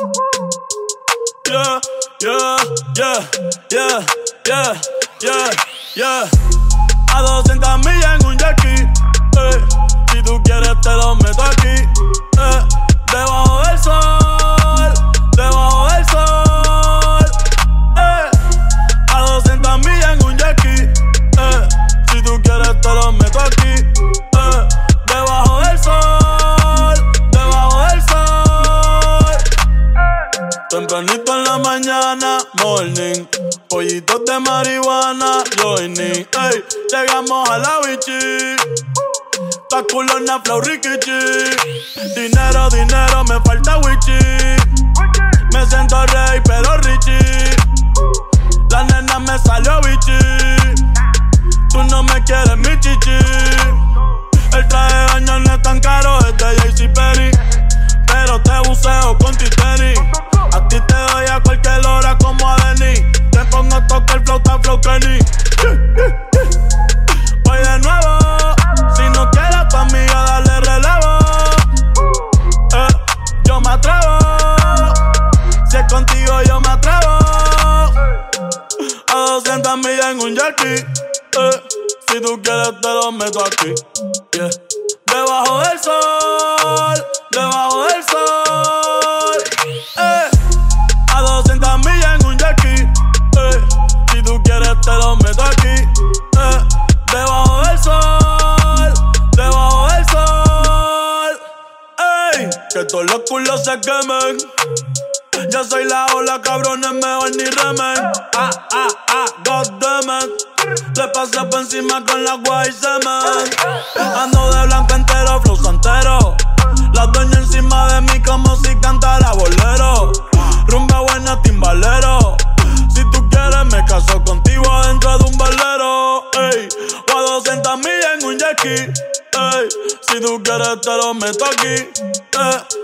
Yeah, yeah, yeah, yeah, yeah, yeah, yeah. A 200 millas en un jet mañana, morning. Pollitos de marihuana, joining. Ey, llegamos a la bichi. Ta culona, flow, rikichi. Dinero, dinero, me falta wichi. Me siento rey, pero richie. La nena me salió bichi. Tú no me quieres, mi chichi. El traje de no es tan caro, es de JC Perry. Pero te buceo con ti contigo, yo me atrevo. A 200 millas en un jackie. Eh, si tú quieres, te lo meto aquí. Debajo del sol, debajo del sol. Eh, a 200 millas en un jackie. Eh, si tú quieres, te lo meto aquí. Eh, debajo del sol, debajo del sol. Ey, que todos los culos se quemen. Yo soy la ola, cabrones, mejor ni remen. Ah, ah, ah, goddammit. Le pasé por encima con la guay semen. Ando de blanco entero, flow santero. La doña encima de mí como si cantara bolero. Rumba buena, timbalero. Si tú quieres, me caso contigo adentro de un balero. Ey, o a 200 millas en un jackie. Ey, si tú quieres, te lo meto aquí. Eh,